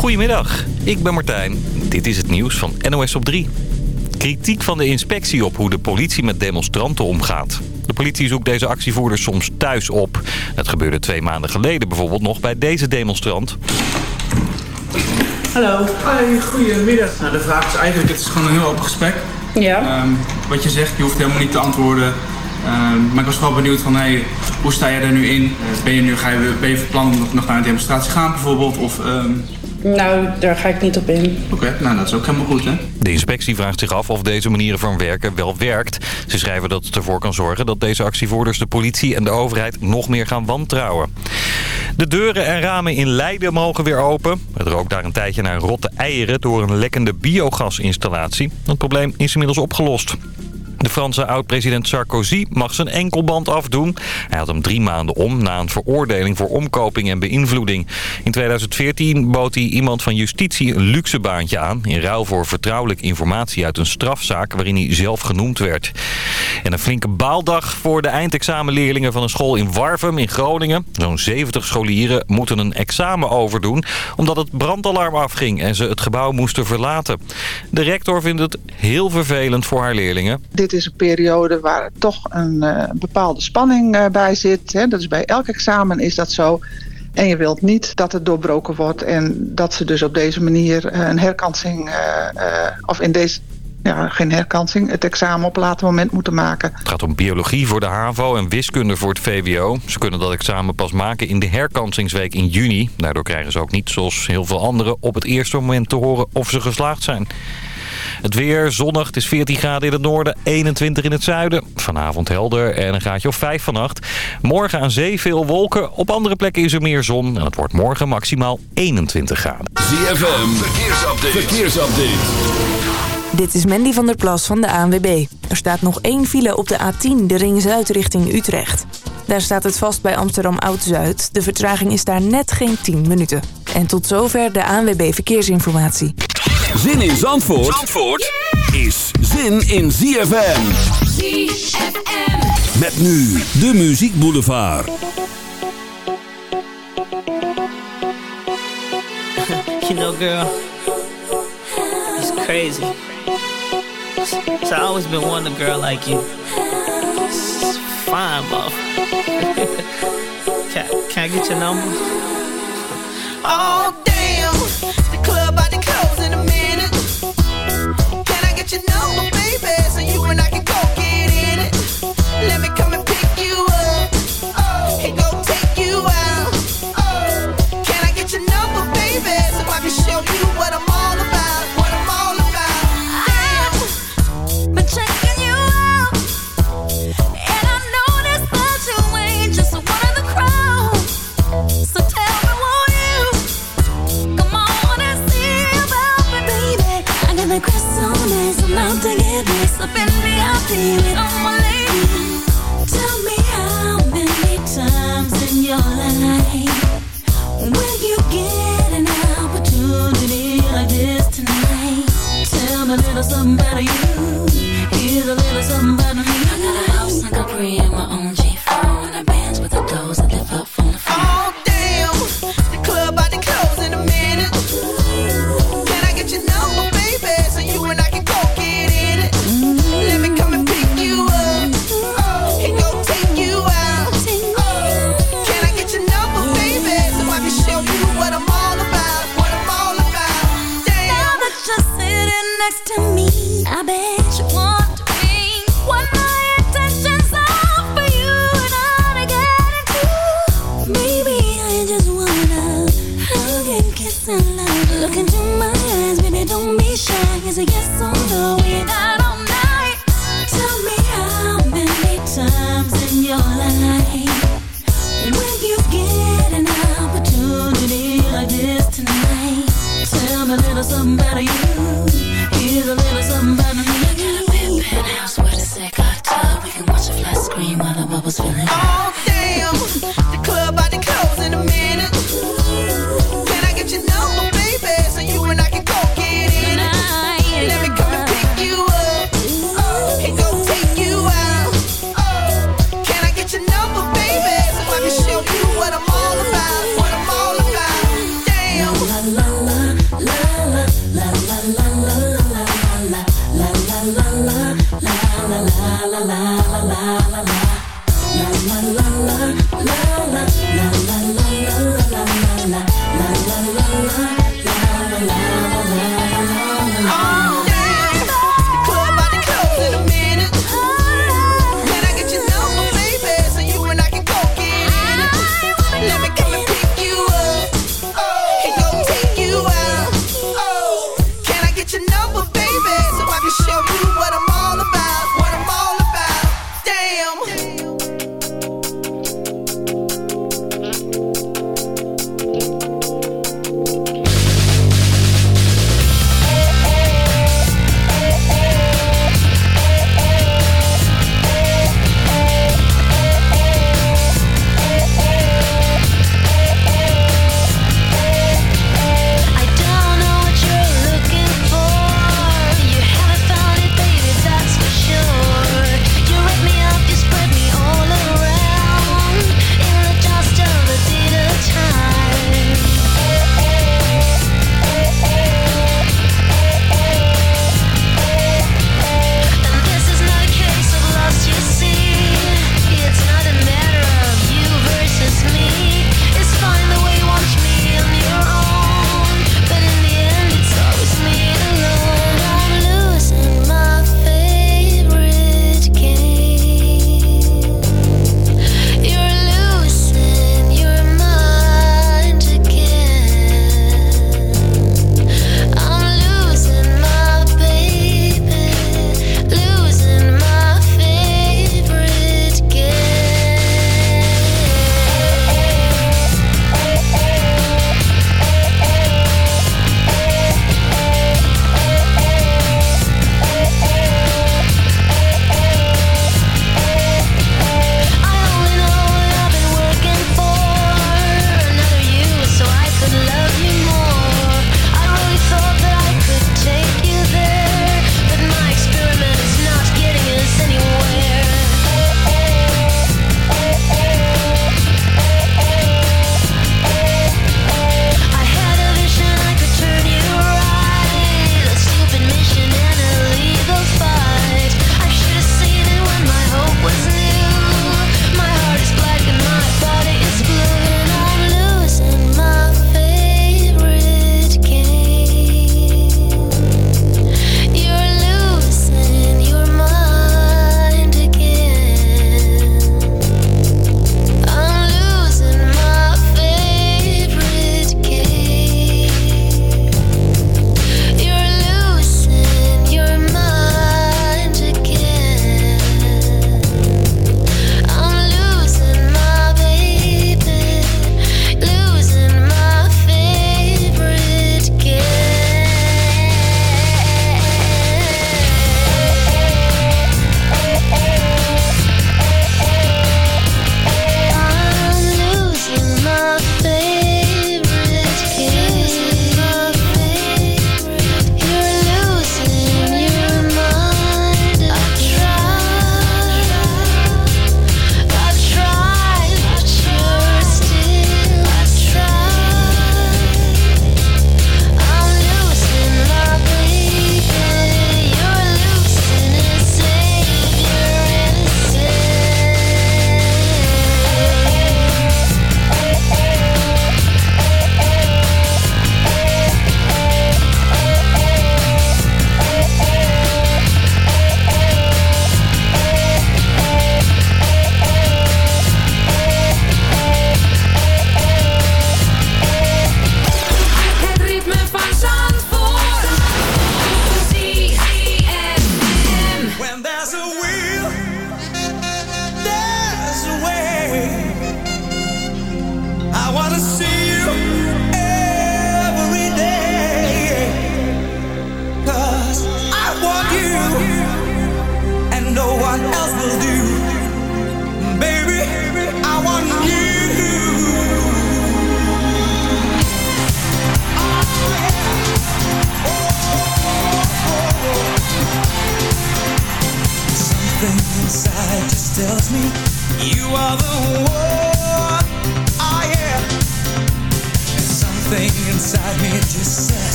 Goedemiddag, ik ben Martijn. Dit is het nieuws van NOS op 3. Kritiek van de inspectie op hoe de politie met demonstranten omgaat. De politie zoekt deze actievoerders soms thuis op. Dat gebeurde twee maanden geleden bijvoorbeeld nog bij deze demonstrant. Hallo. Hoi, goedemiddag. Nou, de vraag is eigenlijk, het is gewoon een heel open gesprek. Ja. Um, wat je zegt, je hoeft helemaal niet te antwoorden. Um, maar ik was wel benieuwd van, hey, hoe sta je er nu in? Ben je nu, ga je, ben je van plan om nog, nog naar een demonstratie gaan bijvoorbeeld? Of, um... Nou, daar ga ik niet op in. Oké, okay, nou dat is ook helemaal goed hè. De inspectie vraagt zich af of deze manieren van werken wel werkt. Ze schrijven dat het ervoor kan zorgen dat deze actievoerders de politie en de overheid nog meer gaan wantrouwen. De deuren en ramen in Leiden mogen weer open. Het rookt daar een tijdje naar rotte eieren door een lekkende biogasinstallatie. Het probleem is inmiddels opgelost. De Franse oud-president Sarkozy mag zijn enkelband afdoen. Hij had hem drie maanden om na een veroordeling voor omkoping en beïnvloeding. In 2014 bood hij iemand van justitie een luxe baantje aan... in ruil voor vertrouwelijke informatie uit een strafzaak waarin hij zelf genoemd werd. En een flinke baaldag voor de eindexamenleerlingen van een school in Warfum in Groningen. Zo'n 70 scholieren moeten een examen overdoen... omdat het brandalarm afging en ze het gebouw moesten verlaten. De rector vindt het heel vervelend voor haar leerlingen dit is een periode waar toch een uh, bepaalde spanning uh, bij zit. Hè. Dat is bij elk examen is dat zo. En je wilt niet dat het doorbroken wordt en dat ze dus op deze manier uh, een herkansing, of in deze, ja, geen herkansing, het examen op een later moment moeten maken. Het gaat om biologie voor de HAVO en wiskunde voor het VWO. Ze kunnen dat examen pas maken in de herkansingsweek in juni. Daardoor krijgen ze ook niet, zoals heel veel anderen, op het eerste moment te horen of ze geslaagd zijn. Het weer zonnig, het is 14 graden in het noorden, 21 in het zuiden. Vanavond helder en een graadje of 5 vannacht. Morgen aan zee veel wolken, op andere plekken is er meer zon. En het wordt morgen maximaal 21 graden. ZFM, verkeersupdate. verkeersupdate. Dit is Mandy van der Plas van de ANWB. Er staat nog één file op de A10, de Ring Zuid richting Utrecht. Daar staat het vast bij Amsterdam Oud-Zuid. De vertraging is daar net geen 10 minuten. En tot zover de ANWB Verkeersinformatie. Zin in Zandvoort, Zandvoort is zin in ZFM. ZFM. Met nu de Muziek Boulevard. you know girl, it's crazy. So I always been wanting a girl like you. It's fine, buff. can, can I get your number? Oh,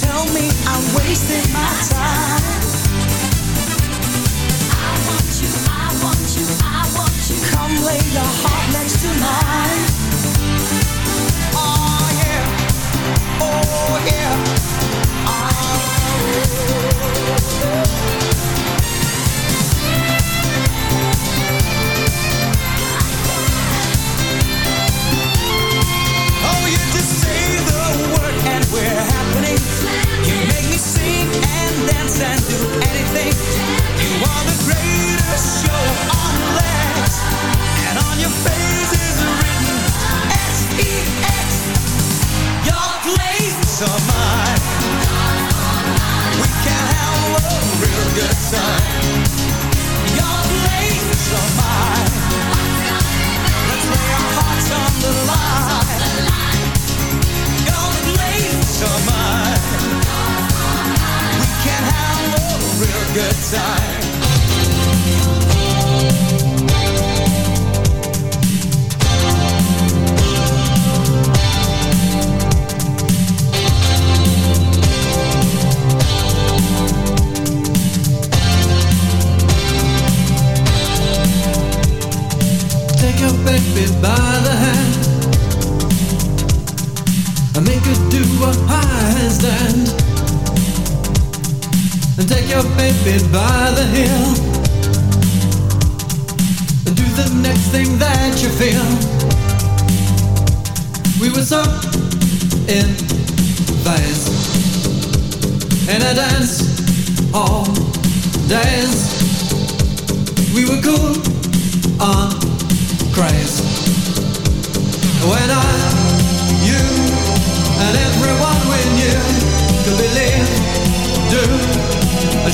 Tell me I'm wasting my time. I want you, I want you, I want you. Come lay your heart next to mine. Oh yeah, oh yeah. Good time. Your place or good time. Your by the and do the next thing that you feel. We were so in phase in a dance all days. We were cool on craze. When I,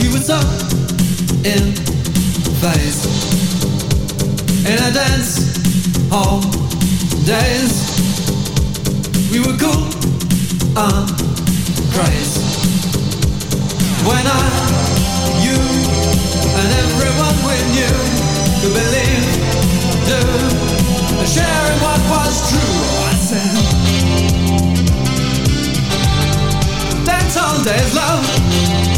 We were so in phase in a dance hall days. We were cool and crazy when I, you, and everyone we knew could believe, do sharing what was true. I said, dance all days, love.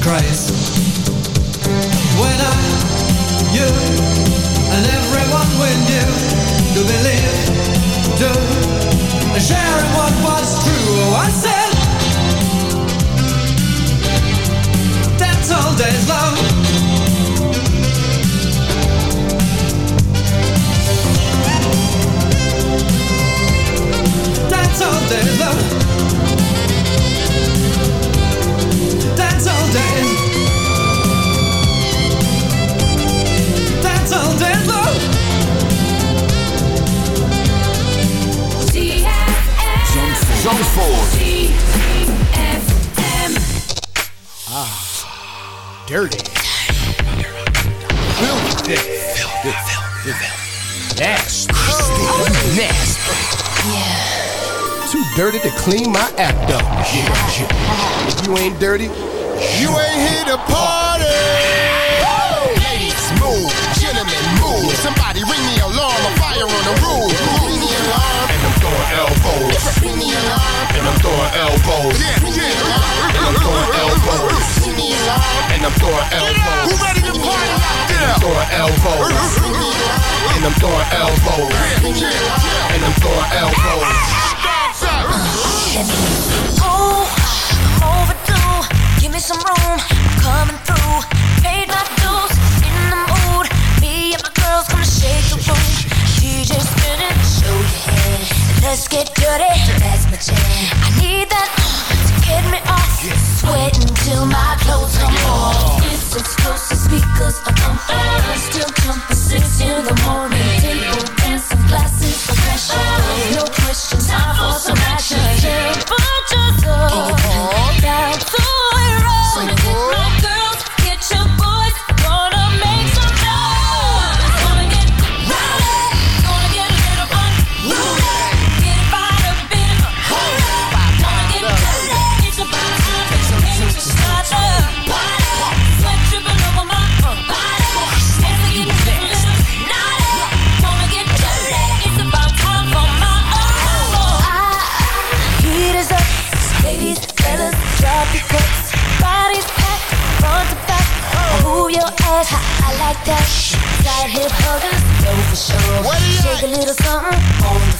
crazy. When I, you, and everyone we knew to believe, to sharing what was true. Oh, I said, dance all days long. Dance all day long. Dance all day. Dance all day long. Zandvoort. Ah, dirty. Filthy. Nasty. Nasty. Yeah too dirty to clean my act up. If you ain't dirty, you ain't here to party. Ladies, move. Gentlemen, move. Somebody ring the alarm. A fire on the roof. Ring the alarm. And I'm throwing elbows. Ring the alarm. And I'm throwing elbows. Yeah, yeah. And I'm throwing elbows. Ring the alarm. And I'm throwing elbows. Who ready to party out And there? I'm throwing elbows. Ring the alarm. And I'm throwing elbows. Ring the. And I'm throwing elbows. Oh, some room. Coming through. Paid my dues. In the mood. Me and my girls gonna shake the room. Show. Let's get dirty. That's my jam. I need that to get me off. Sweating till my clothes come off. It's speakers. Still jumping six in the morning. Table dancing glasses of. No hip huggers, know for sure. Shake a little something. On the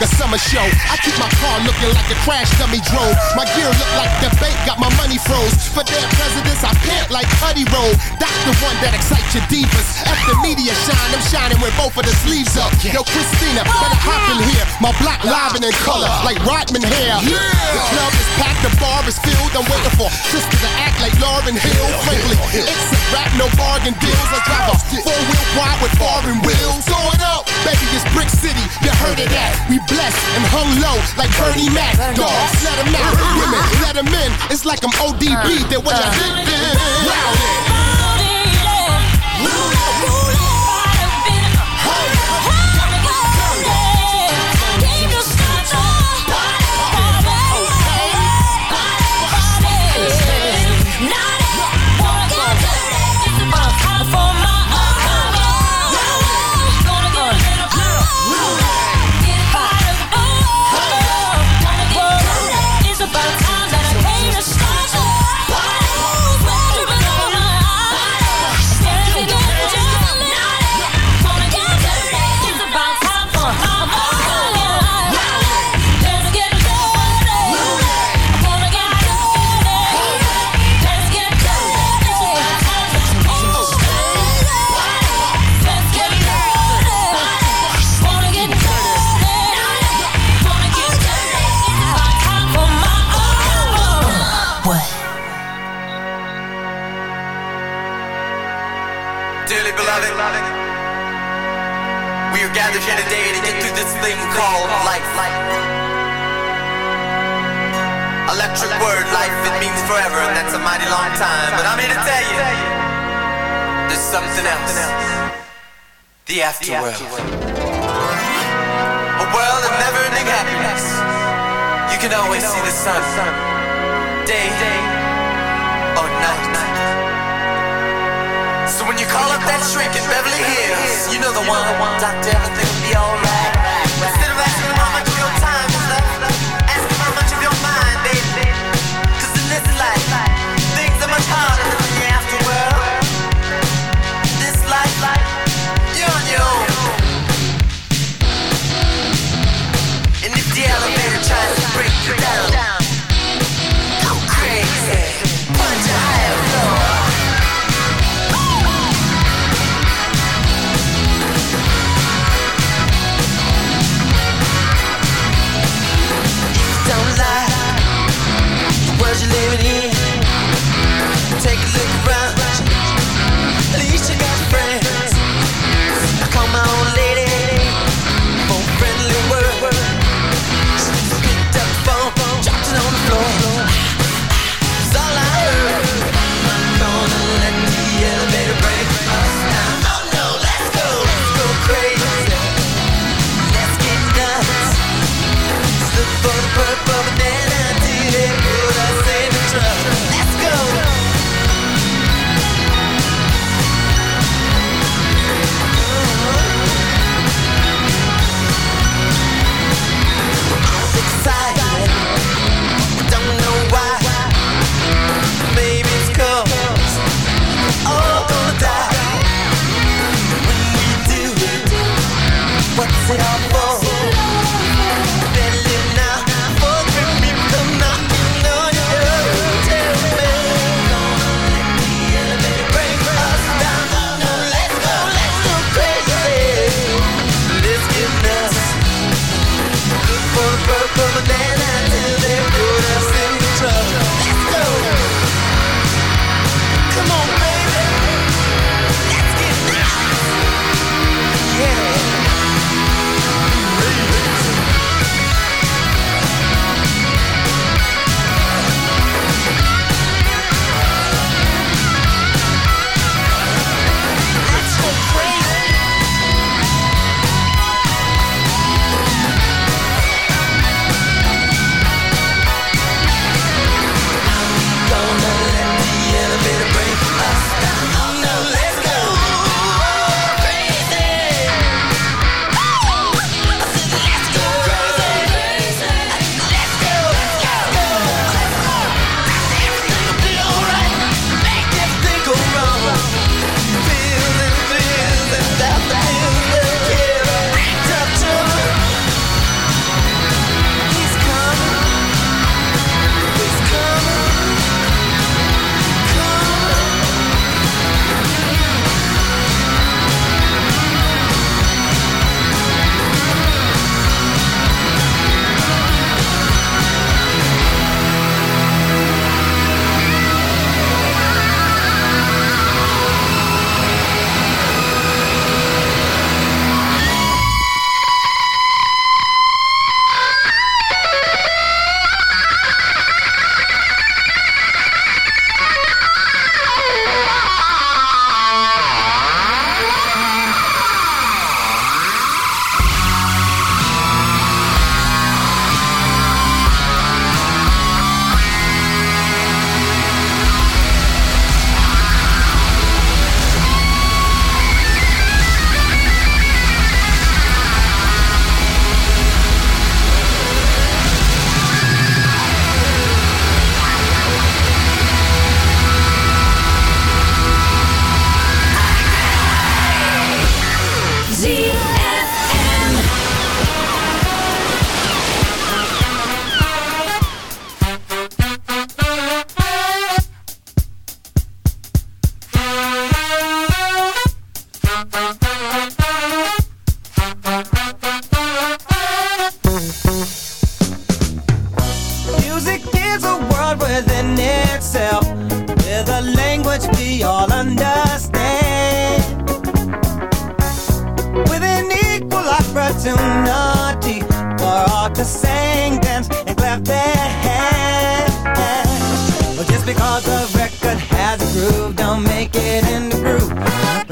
like a summer show. I keep my car looking like a crash dummy drove. My gear look like the bank got my money froze. For their presidents, I pant like Putty Roll. That's the one that excites your divas. At the media shine, I'm shining with both of the sleeves up. Yo, Christina, better hop in here. My block live and in color, uh. like Rodman hair. The club is packed, the bar is filled. I'm waiting for sister to act like Lauryn Hill. Frankly, it's a rap, no bargain deals. I drive a four wheel wide with foreign wheels. Throw it up, baby, it's Brick City. You heard of that? We blessed and hung low like Bernie Mac. Dogs, let 'em out. Women, let 'em in. It's like I'm ODB. They when I hit them.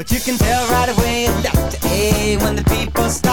You can tell right away it's Dr. A when the people start.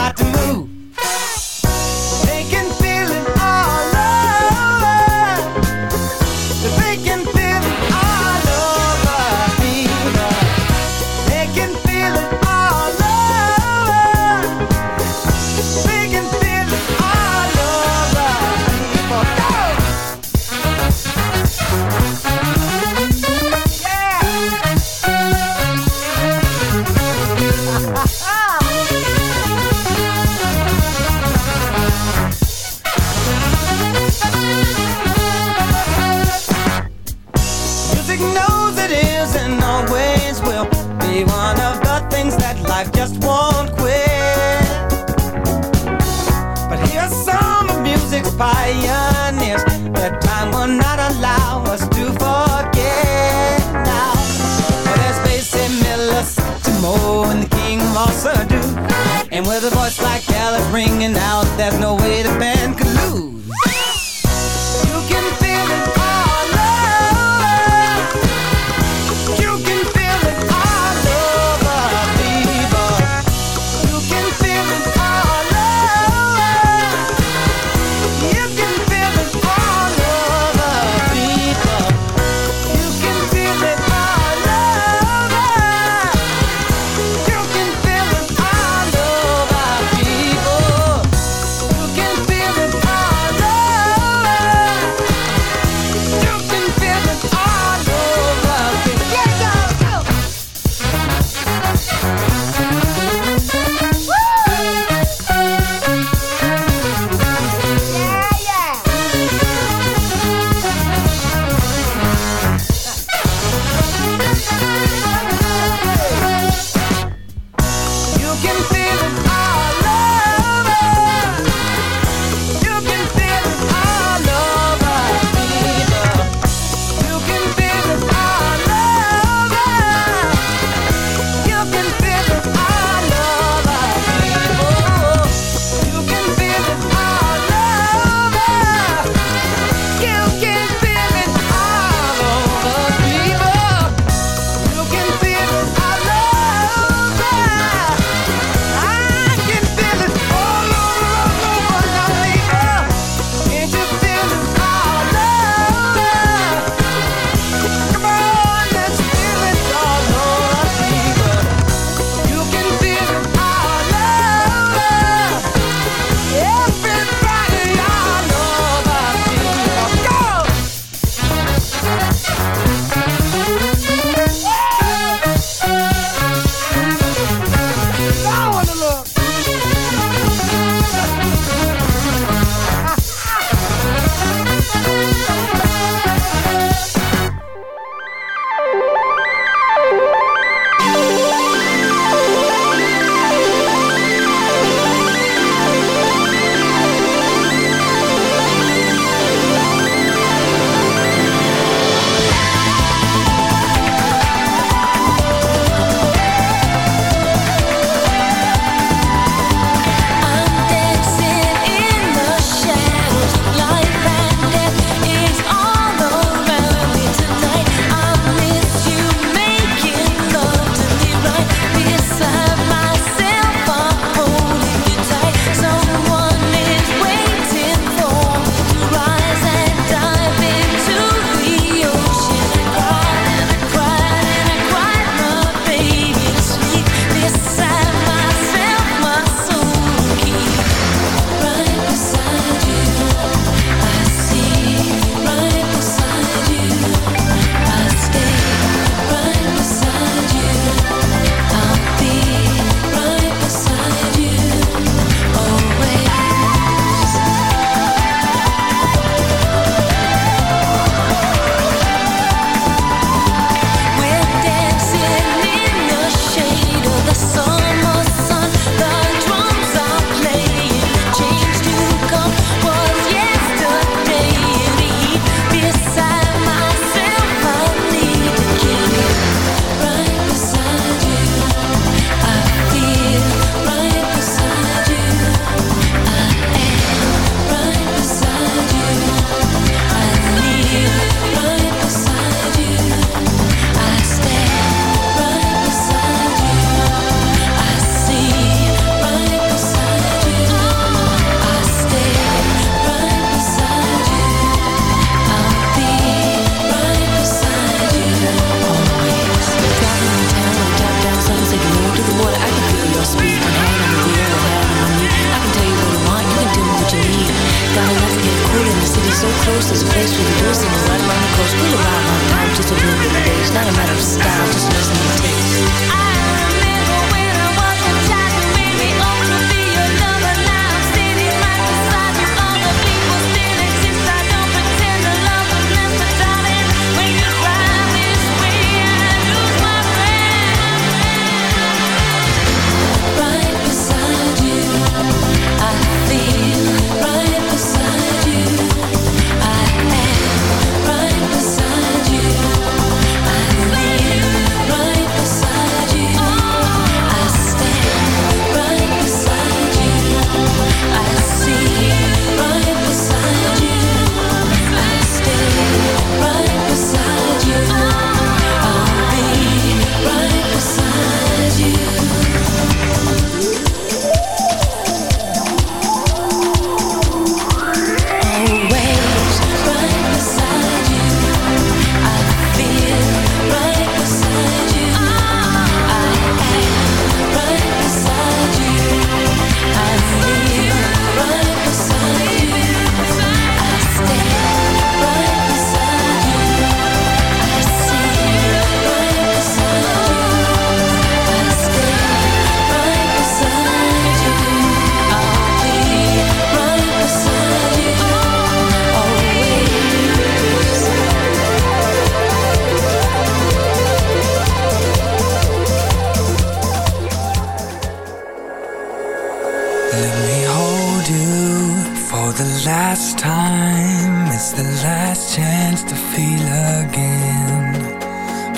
feel again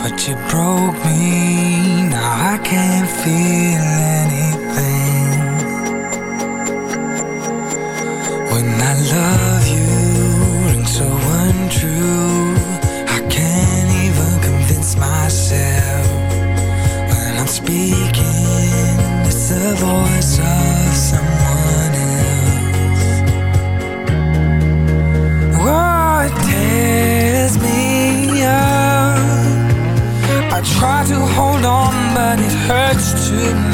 But you broke me, now I can't feel anything.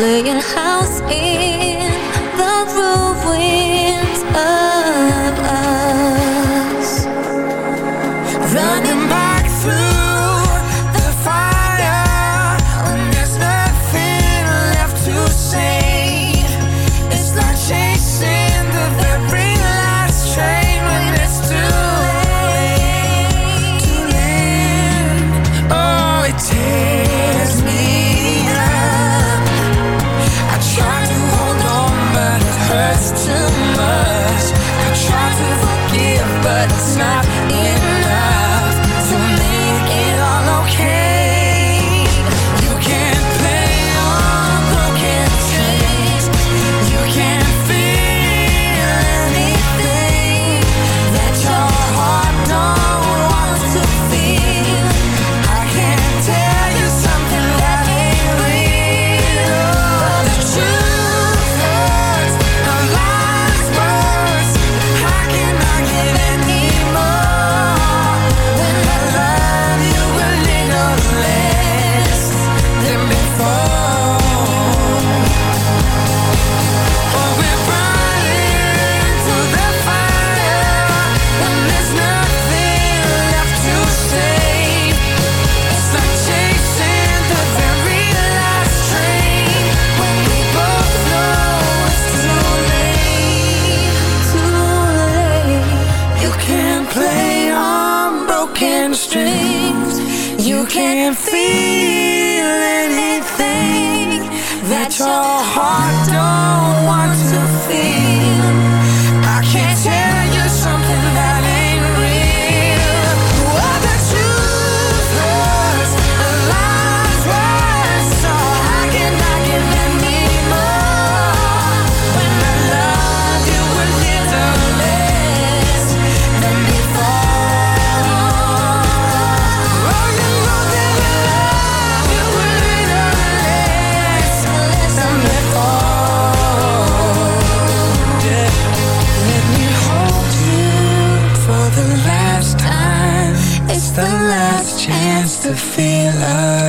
playing to feel us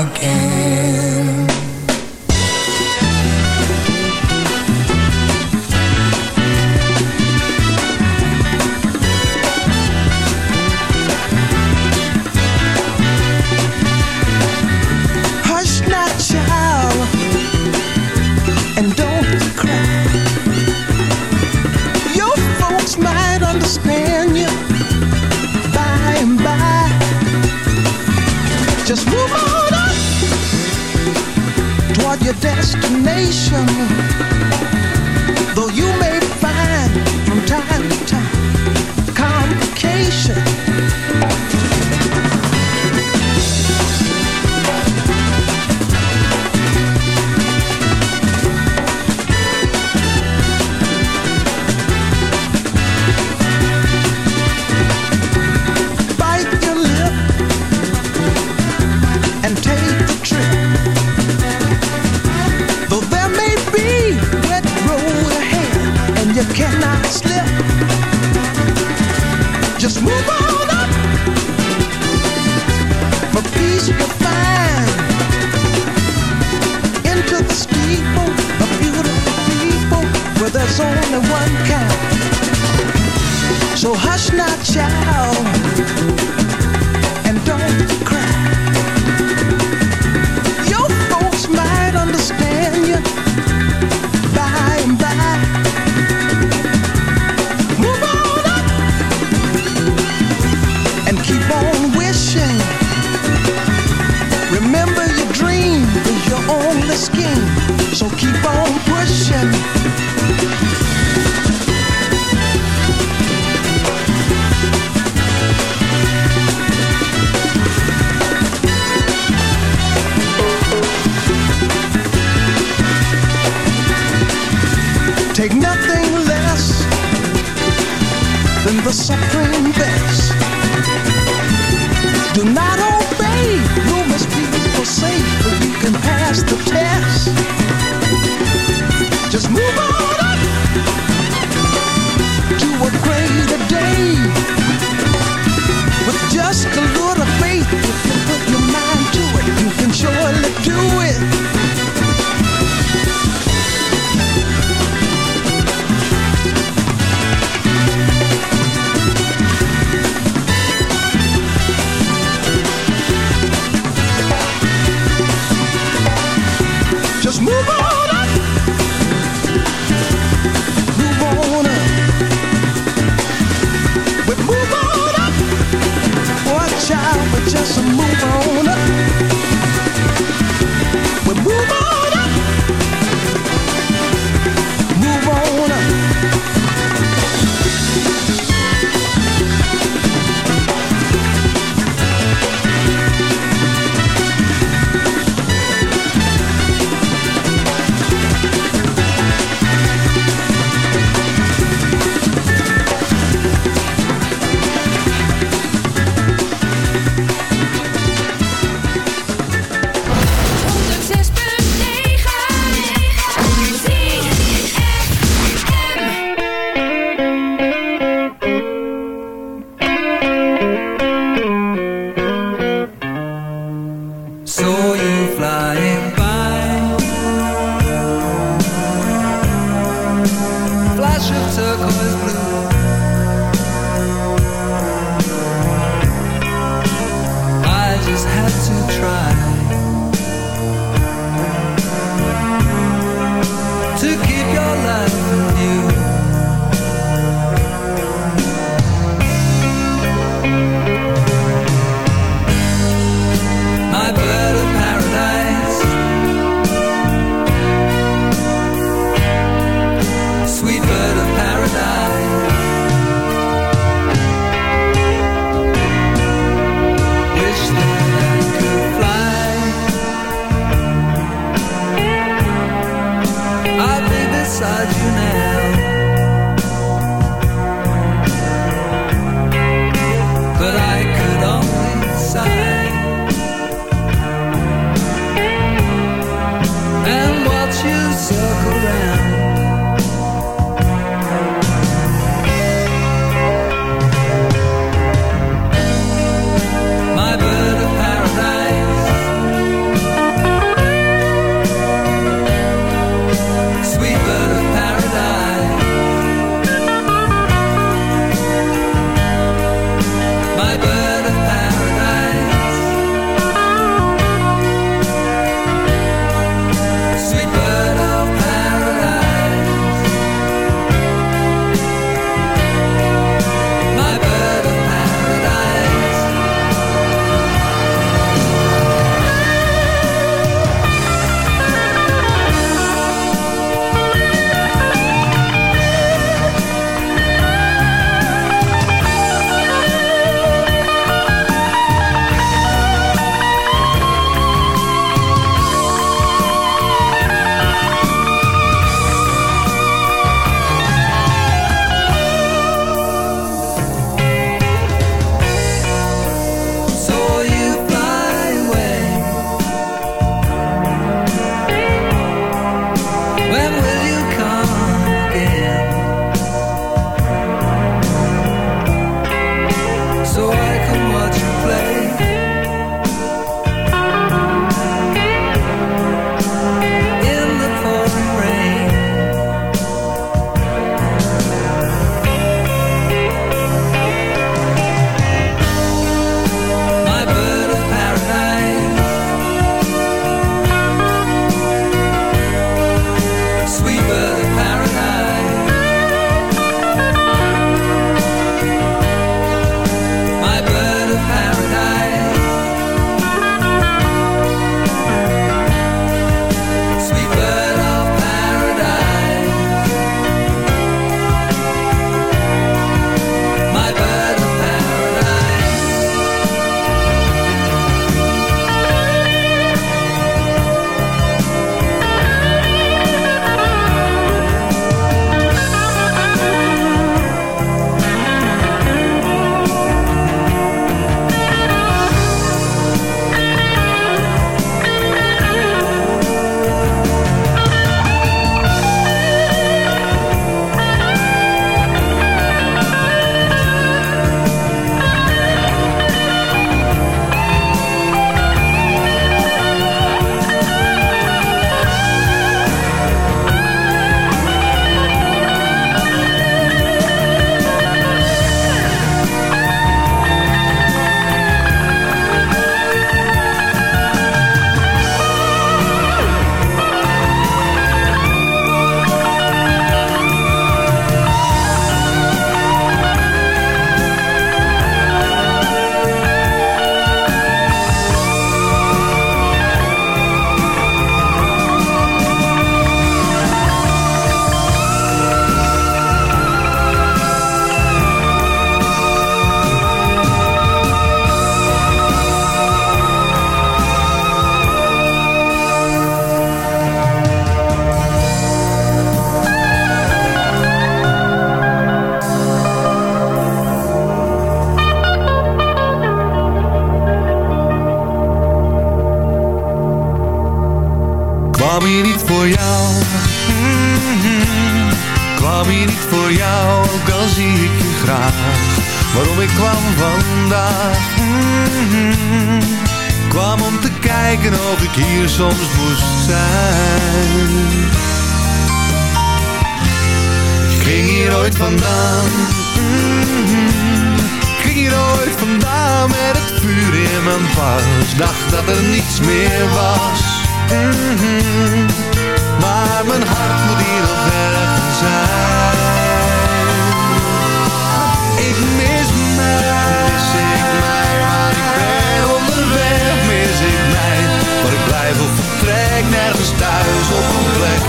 nergens thuis op een plek.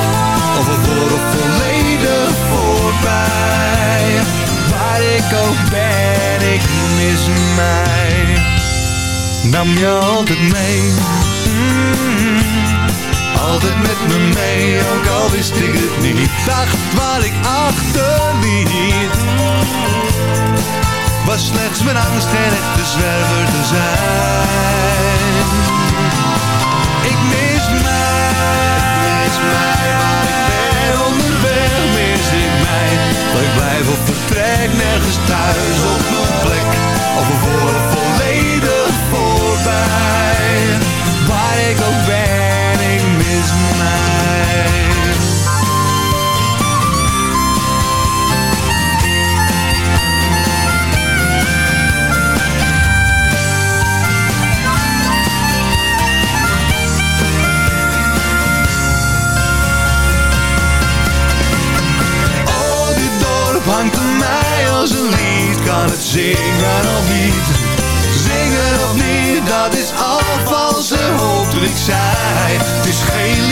Of een dorp volledig voorbij. Waar ik ook ben, ik mis mij. Nam je altijd mee. Mm-hmm. Altijd met me mee, ook al wist ik het niet. Dacht waar ik achterliet. Was slechts mijn angst en echte zwerver te zijn. twijfel vertrek nergens thuis op mijn plek. Al voor een volledig het zingen of niet? Zingen of niet, dat is al valse hoop dat ik zei. Het is geen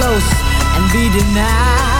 Close and be denied.